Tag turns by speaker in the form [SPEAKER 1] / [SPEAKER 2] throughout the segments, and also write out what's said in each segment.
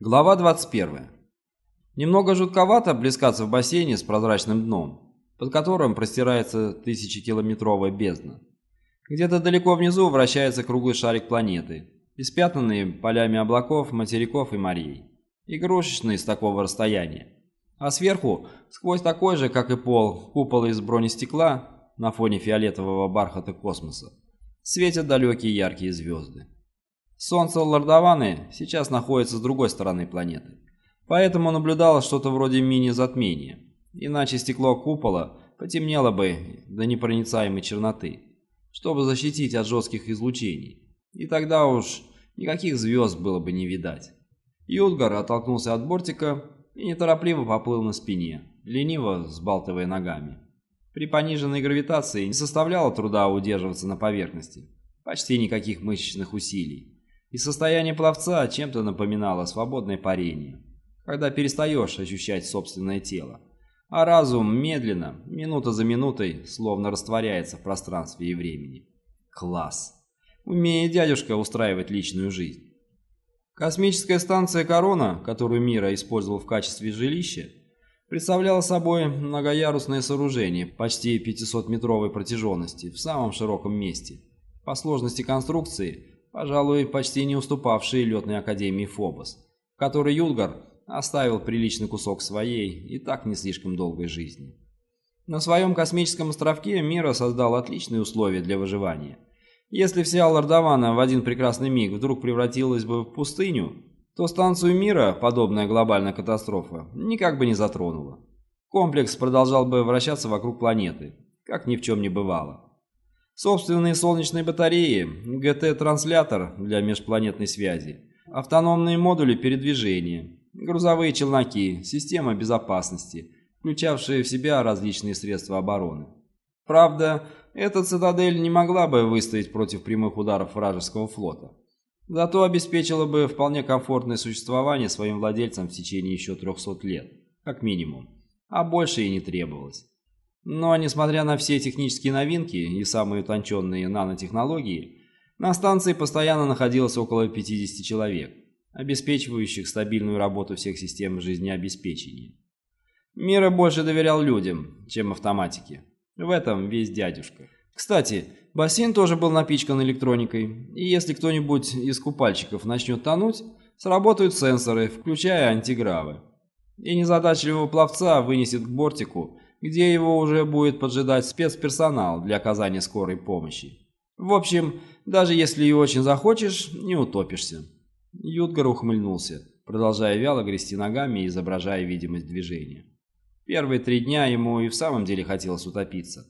[SPEAKER 1] Глава 21. Немного жутковато блескаться в бассейне с прозрачным дном, под которым простирается тысячекилометровая бездна. Где-то далеко внизу вращается круглый шарик планеты, испятнанный полями облаков, материков и морей. Игрушечный с такого расстояния. А сверху, сквозь такой же, как и пол, купол из бронестекла на фоне фиолетового бархата космоса, светят далекие яркие звезды. Солнце Лордованы сейчас находится с другой стороны планеты, поэтому наблюдалось что-то вроде мини-затмения, иначе стекло купола потемнело бы до непроницаемой черноты, чтобы защитить от жестких излучений, и тогда уж никаких звезд было бы не видать. Юдгар оттолкнулся от бортика и неторопливо поплыл на спине, лениво сбалтывая ногами. При пониженной гравитации не составляло труда удерживаться на поверхности, почти никаких мышечных усилий и состояние пловца чем-то напоминало свободное парение, когда перестаешь ощущать собственное тело, а разум медленно, минута за минутой, словно растворяется в пространстве и времени. Класс! Умеет дядюшка устраивать личную жизнь. Космическая станция «Корона», которую Мира использовал в качестве жилища, представляла собой многоярусное сооружение почти 500-метровой протяженности в самом широком месте. По сложности конструкции – пожалуй, почти не уступавший летной академии Фобос, в которой Юлгар оставил приличный кусок своей и так не слишком долгой жизни. На своем космическом островке Мира создал отличные условия для выживания. Если вся Лордована в один прекрасный миг вдруг превратилась бы в пустыню, то станцию Мира подобная глобальная катастрофа никак бы не затронула. Комплекс продолжал бы вращаться вокруг планеты, как ни в чем не бывало. Собственные солнечные батареи, ГТ-транслятор для межпланетной связи, автономные модули передвижения, грузовые челноки, система безопасности, включавшие в себя различные средства обороны. Правда, эта цитадель не могла бы выстоять против прямых ударов вражеского флота. Зато обеспечила бы вполне комфортное существование своим владельцам в течение еще 300 лет, как минимум, а больше и не требовалось. Но, несмотря на все технические новинки и самые утонченные нанотехнологии, на станции постоянно находилось около 50 человек, обеспечивающих стабильную работу всех систем жизнеобеспечения. Мира больше доверял людям, чем автоматике. В этом весь дядюшка. Кстати, бассейн тоже был напичкан электроникой, и если кто-нибудь из купальщиков начнет тонуть, сработают сенсоры, включая антигравы. И незадачливого пловца вынесет к бортику где его уже будет поджидать спецперсонал для оказания скорой помощи. В общем, даже если и очень захочешь, не утопишься. Ютгар ухмыльнулся, продолжая вяло грести ногами и изображая видимость движения. Первые три дня ему и в самом деле хотелось утопиться.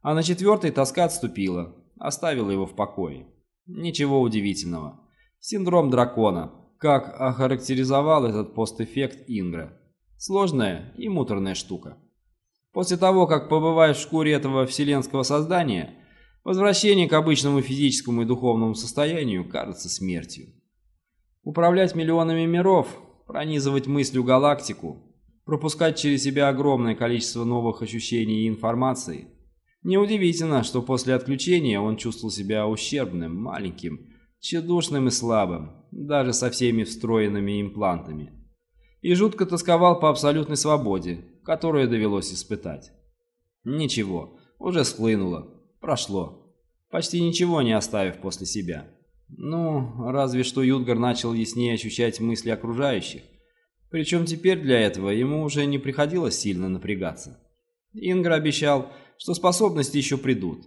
[SPEAKER 1] А на четвертый тоска отступила, оставила его в покое. Ничего удивительного. Синдром дракона, как охарактеризовал этот постэффект Ингра. Сложная и муторная штука. После того, как побываешь в шкуре этого вселенского создания, возвращение к обычному физическому и духовному состоянию кажется смертью. Управлять миллионами миров, пронизывать мыслью галактику, пропускать через себя огромное количество новых ощущений и информации. Неудивительно, что после отключения он чувствовал себя ущербным, маленьким, тщедушным и слабым, даже со всеми встроенными имплантами. И жутко тосковал по абсолютной свободе, которую довелось испытать. Ничего, уже схлынуло, прошло, почти ничего не оставив после себя. Ну, разве что Юдгар начал яснее ощущать мысли окружающих, причем теперь для этого ему уже не приходилось сильно напрягаться. Ингр обещал, что способности еще придут,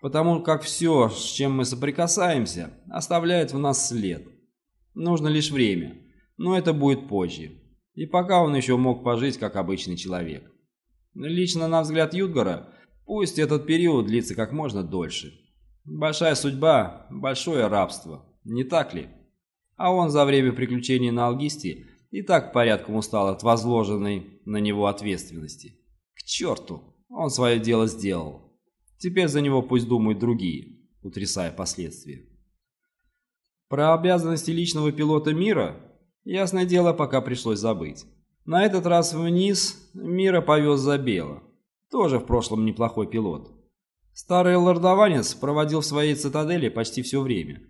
[SPEAKER 1] потому как все, с чем мы соприкасаемся, оставляет в нас след. Нужно лишь время, но это будет позже. И пока он еще мог пожить как обычный человек. Лично на взгляд Юдгора, пусть этот период длится как можно дольше. Большая судьба, большое рабство, не так ли? А он за время приключений на Алгисте и так порядком устал от возложенной на него ответственности. К черту, он свое дело сделал. Теперь за него пусть думают другие, утрясая последствия. Про обязанности личного пилота мира Ясное дело, пока пришлось забыть. На этот раз вниз Мира повез Забела. Тоже в прошлом неплохой пилот. Старый лордованец проводил в своей цитадели почти все время.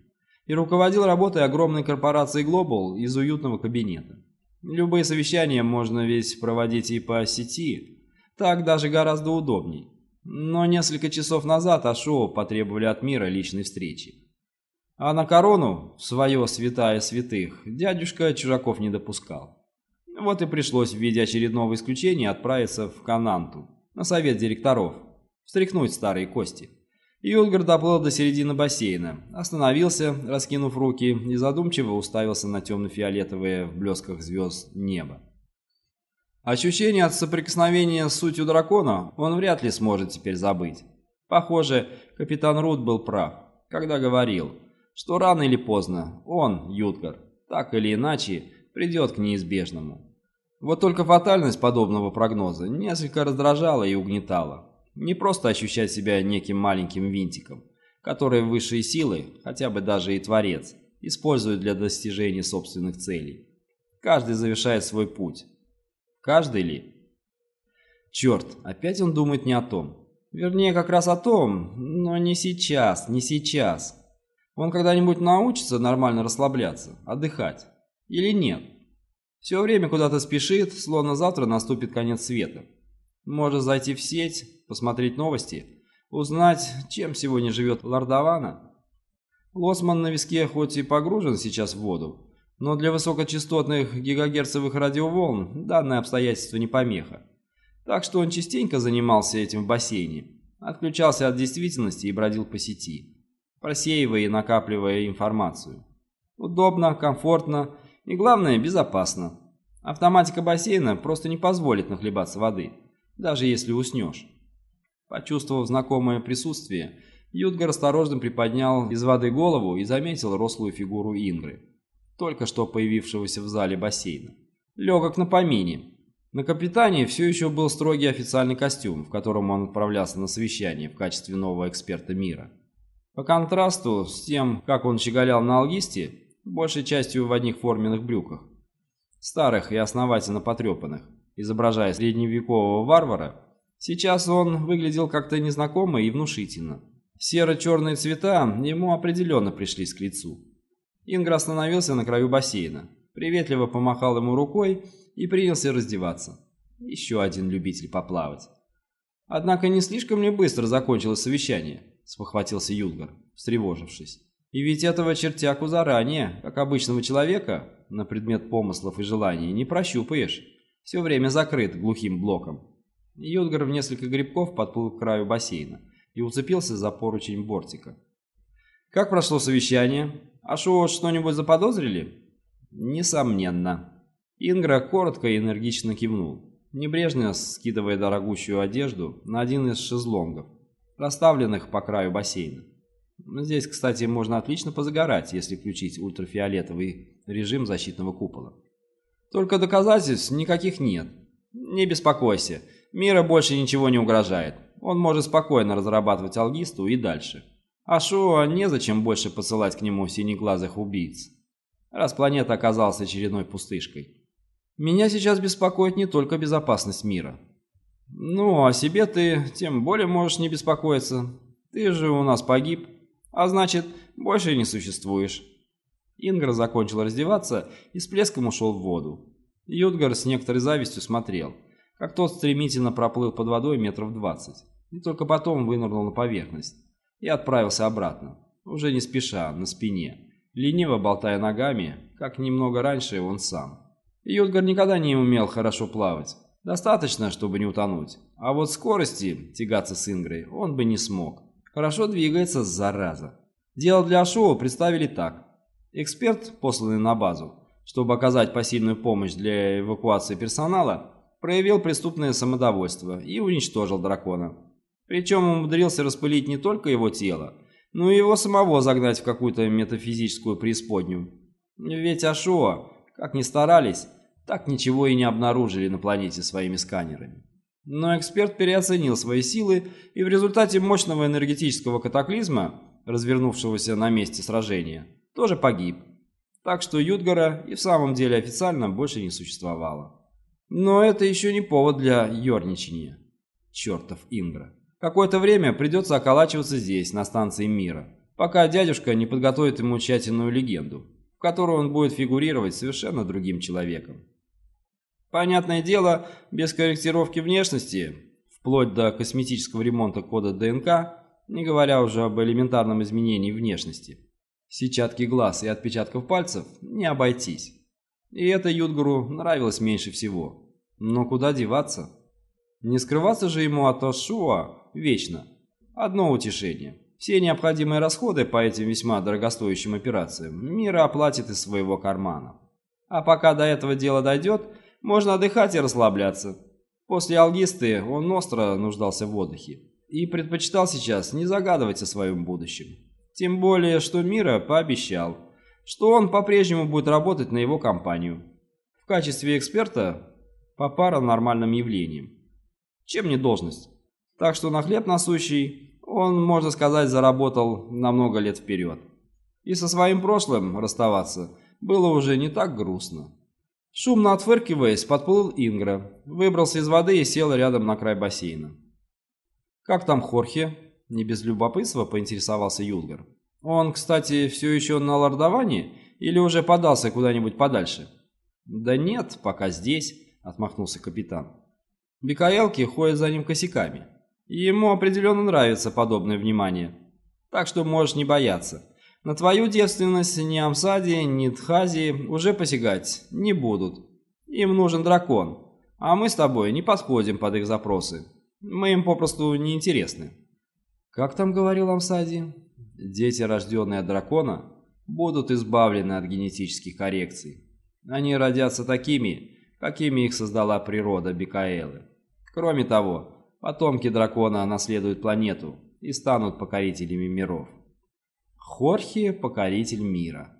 [SPEAKER 1] и руководил работой огромной корпорации Global из уютного кабинета. Любые совещания можно весь проводить и по сети, так даже гораздо удобней. Но несколько часов назад Ашоу потребовали от мира личной встречи. А на корону, свое святая святых, дядюшка чужаков не допускал. Вот и пришлось в виде очередного исключения отправиться в Кананту, на совет директоров, встряхнуть старые кости. Юлгар доплыл до середины бассейна, остановился, раскинув руки, и задумчиво уставился на темно-фиолетовое в блесках звезд небо. Ощущение от соприкосновения с сутью дракона он вряд ли сможет теперь забыть. Похоже, капитан Рут был прав, когда говорил, что рано или поздно он, Ютгар, так или иначе, придет к неизбежному. Вот только фатальность подобного прогноза несколько раздражала и угнетала. Не просто ощущать себя неким маленьким винтиком, который высшие силы, хотя бы даже и Творец, используют для достижения собственных целей. Каждый завершает свой путь. Каждый ли? Черт, опять он думает не о том. Вернее, как раз о том, но не сейчас, не сейчас. Он когда-нибудь научится нормально расслабляться, отдыхать? Или нет? Все время куда-то спешит, словно завтра наступит конец света. Может зайти в сеть, посмотреть новости, узнать, чем сегодня живет Лордована. Лосман на виске хоть и погружен сейчас в воду, но для высокочастотных гигагерцовых радиоволн данное обстоятельство не помеха. Так что он частенько занимался этим в бассейне, отключался от действительности и бродил по сети, просеивая и накапливая информацию. Удобно, комфортно и, главное, безопасно. Автоматика бассейна просто не позволит нахлебаться воды, даже если уснешь. Почувствовав знакомое присутствие, Ютгар осторожно приподнял из воды голову и заметил рослую фигуру Ингры, только что появившегося в зале бассейна. Легок на помине. На капитане все еще был строгий официальный костюм, в котором он отправлялся на совещание в качестве нового эксперта мира. По контрасту с тем, как он щеголял на алгисте, большей частью в одних форменных брюках, старых и основательно потрепанных, изображая средневекового варвара, сейчас он выглядел как-то незнакомо и внушительно. Серо-черные цвета ему определенно пришлись к лицу. Ингра остановился на краю бассейна, приветливо помахал ему рукой и принялся раздеваться. Еще один любитель поплавать. Однако не слишком ли быстро закончилось совещание, спохватился Юлгар, встревожившись. И ведь этого чертяку заранее, как обычного человека, на предмет помыслов и желаний, не прощупаешь. Все время закрыт глухим блоком. Юдгар в несколько грибков подплыл к краю бассейна и уцепился за поручень бортика. «Как прошло совещание? А шо, что-нибудь заподозрили?» «Несомненно». Ингра коротко и энергично кивнул, небрежно скидывая дорогущую одежду на один из шезлонгов, расставленных по краю бассейна. Здесь, кстати, можно отлично позагорать, если включить ультрафиолетовый режим защитного купола. Только доказательств никаких нет. Не беспокойся, мира больше ничего не угрожает. Он может спокойно разрабатывать алгисту и дальше. А Шуа незачем больше посылать к нему синеглазых убийц, раз планета оказалась очередной пустышкой. Меня сейчас беспокоит не только безопасность мира. Ну, о себе ты тем более можешь не беспокоиться. Ты же у нас погиб. А значит, больше не существуешь. Ингра закончил раздеваться и с плеском ушел в воду. Юдгар с некоторой завистью смотрел, как тот стремительно проплыл под водой метров двадцать, и только потом вынырнул на поверхность и отправился обратно, уже не спеша, на спине, лениво болтая ногами, как немного раньше он сам. Юдгар никогда не умел хорошо плавать, достаточно, чтобы не утонуть, а вот скорости тягаться с Ингрой он бы не смог. Хорошо двигается, зараза. Дело для шоу представили так. Эксперт, посланный на базу, чтобы оказать посильную помощь для эвакуации персонала, проявил преступное самодовольство и уничтожил дракона. Причем умудрился распылить не только его тело, но и его самого загнать в какую-то метафизическую преисподнюю. Ведь Ашуа, как ни старались, так ничего и не обнаружили на планете своими сканерами. Но эксперт переоценил свои силы и в результате мощного энергетического катаклизма, развернувшегося на месте сражения, тоже погиб. Так что Юдгара и в самом деле официально больше не существовало. Но это еще не повод для ерничания. Чертов Ингра. Какое-то время придется околачиваться здесь, на станции мира, пока дядюшка не подготовит ему тщательную легенду, в которой он будет фигурировать совершенно другим человеком. Понятное дело, без корректировки внешности, вплоть до косметического ремонта кода ДНК, не говоря уже об элементарном изменении внешности, сетчатки глаз и отпечатков пальцев не обойтись. И это Юдгуру нравилось меньше всего. Но куда деваться? Не скрываться же ему от Ашуа вечно. Одно утешение. Все необходимые расходы по этим весьма дорогостоящим операциям Мира оплатит из своего кармана. А пока до этого дела дойдет, можно отдыхать и расслабляться. После алгисты он остро нуждался в отдыхе и предпочитал сейчас не загадывать о своем будущем. Тем более, что Мира пообещал, что он по-прежнему будет работать на его компанию в качестве эксперта по паранормальным явлениям. Чем не должность? Так что на хлеб насущий он, можно сказать, заработал на много лет вперед. И со своим прошлым расставаться было уже не так грустно. Шумно отфыркиваясь, подплыл Ингра, выбрался из воды и сел рядом на край бассейна. «Как там Хорхе?» – не без любопытства поинтересовался Юлгар. «Он, кстати, все еще на лордовании или уже подался куда-нибудь подальше?» «Да нет, пока здесь», – отмахнулся капитан. «Бикаэлки ходят за ним косяками. Ему определенно нравится подобное внимание. Так что можешь не бояться. На твою девственность ни Амсади, ни Тхази уже посягать не будут. Им нужен дракон, а мы с тобой не подходим под их запросы. Мы им попросту не интересны. Как там говорил Амсади? Дети, рожденные от дракона, будут избавлены от генетических коррекций. Они родятся такими, какими их создала природа Бикаэлы. Кроме того, потомки дракона наследуют планету и станут покорителями миров. Хорхе – покоритель мира.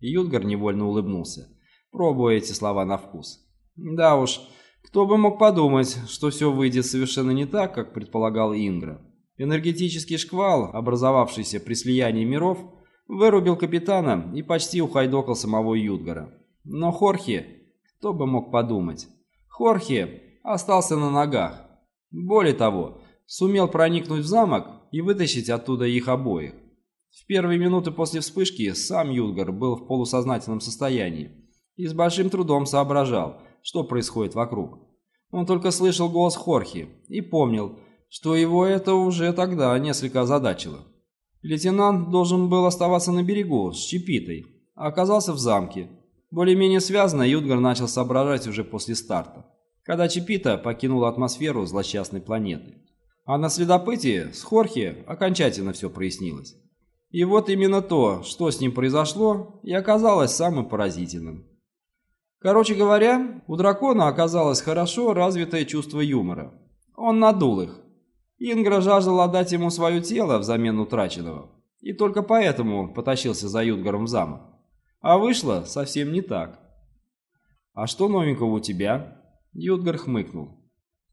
[SPEAKER 1] Юдгар невольно улыбнулся, пробуя эти слова на вкус. Да уж, кто бы мог подумать, что все выйдет совершенно не так, как предполагал Ингра. Энергетический шквал, образовавшийся при слиянии миров, вырубил капитана и почти ухайдокал самого Юдгара. Но Хорхе, кто бы мог подумать, Хорхе остался на ногах. Более того, сумел проникнуть в замок и вытащить оттуда их обоих. В первые минуты после вспышки сам Юдгар был в полусознательном состоянии и с большим трудом соображал, что происходит вокруг. Он только слышал голос Хорхи и помнил, что его это уже тогда несколько озадачило. Лейтенант должен был оставаться на берегу с Чепитой, а оказался в замке. Более-менее связанно Юдгар начал соображать уже после старта, когда Чепита покинула атмосферу злосчастной планеты. А на следопытии с Хорхи окончательно все прояснилось. И вот именно то, что с ним произошло, и оказалось самым поразительным. Короче говоря, у дракона оказалось хорошо развитое чувство юмора. Он надул их. Ингра жаждал отдать ему свое тело взамен утраченного, и только поэтому потащился за Юдгаром в замок. А вышло совсем не так. «А что новенького у тебя?» Юдгар хмыкнул.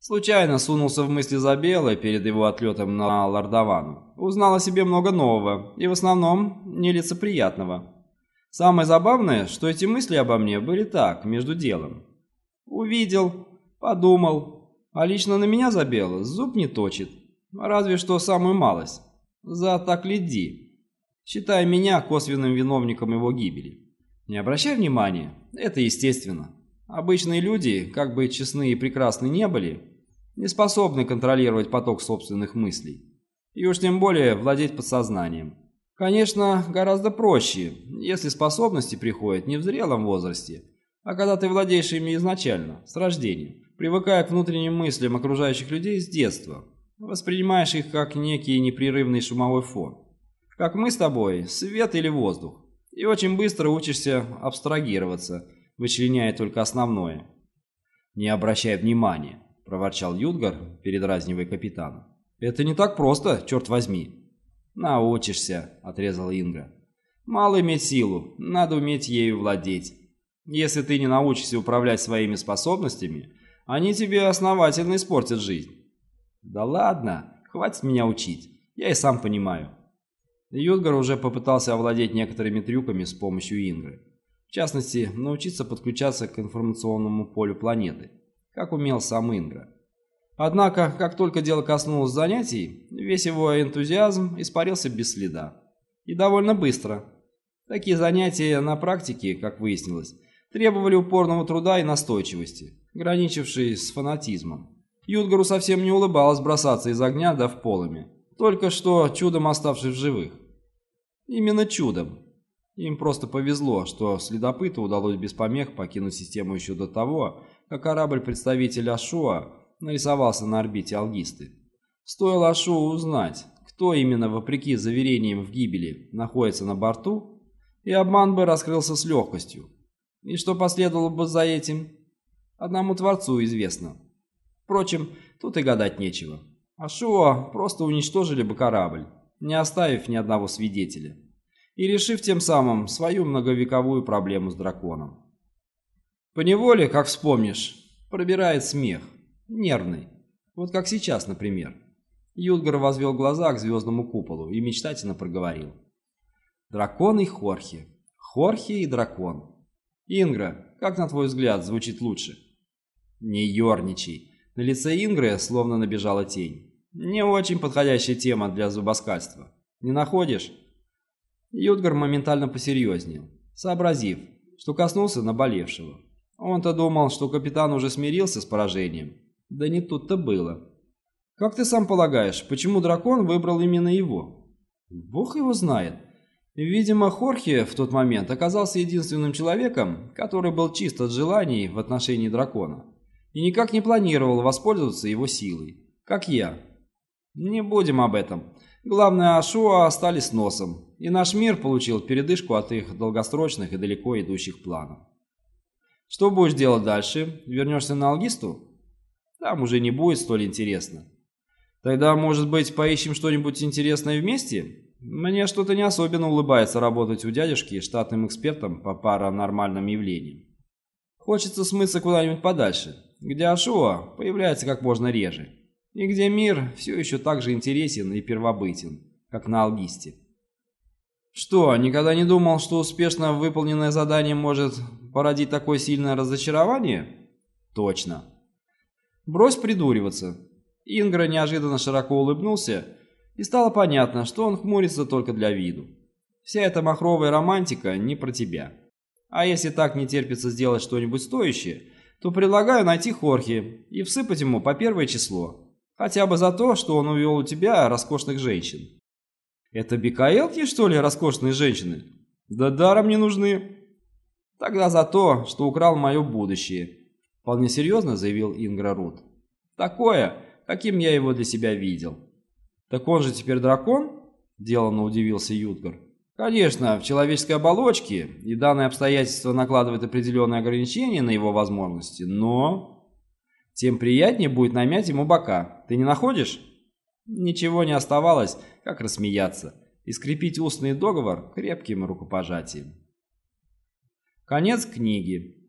[SPEAKER 1] Случайно сунулся в мысли Забела перед его отлетом на Лордовану. Узнал о себе много нового, и в основном нелицеприятного. Самое забавное, что эти мысли обо мне были так, между делом. Увидел, подумал, а лично на меня Забела зуб не точит. Разве что самую малость. За так леди, считая меня косвенным виновником его гибели. Не обращай внимания, это естественно. Обычные люди, как бы честны и прекрасны не были, не способны контролировать поток собственных мыслей. И уж тем более владеть подсознанием. Конечно, гораздо проще, если способности приходят не в зрелом возрасте, а когда ты владеешь ими изначально, с рождения, привыкая к внутренним мыслям окружающих людей с детства, воспринимаешь их как некий непрерывный шумовой фон. Как мы с тобой, свет или воздух. И очень быстро учишься абстрагироваться, вычленяя только основное. Не обращай внимания. — проворчал Юдгар, передразнивая капитана. «Это не так просто, черт возьми!» «Научишься», — отрезал Ингра. «Мало иметь силу, надо уметь ею владеть. Если ты не научишься управлять своими способностями, они тебе основательно испортят жизнь». «Да ладно, хватит меня учить, я и сам понимаю». Юдгар уже попытался овладеть некоторыми трюками с помощью Ингры. В частности, научиться подключаться к информационному полю планеты как умел сам Ингра. Однако, как только дело коснулось занятий, весь его энтузиазм испарился без следа. И довольно быстро. Такие занятия на практике, как выяснилось, требовали упорного труда и настойчивости, граничившей с фанатизмом. Юдгару совсем не улыбалось бросаться из огня да в полыми, только что чудом оставшись в живых. Именно чудом. Им просто повезло, что следопыту удалось без помех покинуть систему еще до того, как корабль представителя Ашуа нарисовался на орбите Алгисты. Стоило Ашуа узнать, кто именно, вопреки заверениям в гибели, находится на борту, и обман бы раскрылся с легкостью. И что последовало бы за этим, одному Творцу известно. Впрочем, тут и гадать нечего. Ашуа просто уничтожили бы корабль, не оставив ни одного свидетеля, и решив тем самым свою многовековую проблему с драконом. Поневоле, как вспомнишь, пробирает смех, нервный, вот как сейчас, например. Юдгар возвел глаза к звездному куполу и мечтательно проговорил. Дракон и Хорхе. Хорхе и дракон. Ингра, как на твой взгляд, звучит лучше? Не ерничай. На лице Ингры словно набежала тень. Не очень подходящая тема для зубоскальства. Не находишь? Юдгар моментально посерьезнел, сообразив, что коснулся наболевшего. Он-то думал, что капитан уже смирился с поражением. Да не тут-то было. Как ты сам полагаешь, почему дракон выбрал именно его? Бог его знает. Видимо, Хорхе в тот момент оказался единственным человеком, который был чист от желаний в отношении дракона и никак не планировал воспользоваться его силой, как я. Не будем об этом. Главное, Ашуа остались носом, и наш мир получил передышку от их долгосрочных и далеко идущих планов. Что будешь делать дальше? Вернешься на Алгисту? Там уже не будет столь интересно. Тогда, может быть, поищем что-нибудь интересное вместе? Мне что-то не особенно улыбается работать у дядюшки штатным экспертом по паранормальным явлениям. Хочется смыться куда-нибудь подальше, где Ашуа появляется как можно реже и где мир все еще так же интересен и первобытен, как на Алгисте. Что, никогда не думал, что успешно выполненное задание может породить такое сильное разочарование? Точно. Брось придуриваться. Ингра неожиданно широко улыбнулся, и стало понятно, что он хмурится только для виду. Вся эта махровая романтика не про тебя. А если так не терпится сделать что-нибудь стоящее, то предлагаю найти Хорхе и всыпать ему по первое число. Хотя бы за то, что он увел у тебя роскошных женщин. Это бикаэлки, что ли, роскошные женщины? Да даром не нужны. Тогда за то, что украл мое будущее. Вполне серьезно заявил Ингра Рут. Такое, каким я его для себя видел. Так он же теперь дракон? Деланно удивился Ютгар. Конечно, в человеческой оболочке, и данное обстоятельство накладывает определенные ограничения на его возможности, но тем приятнее будет намять ему бока. Ты не находишь? Ничего не оставалось, как рассмеяться и скрепить устный договор крепким рукопожатием. Конец книги.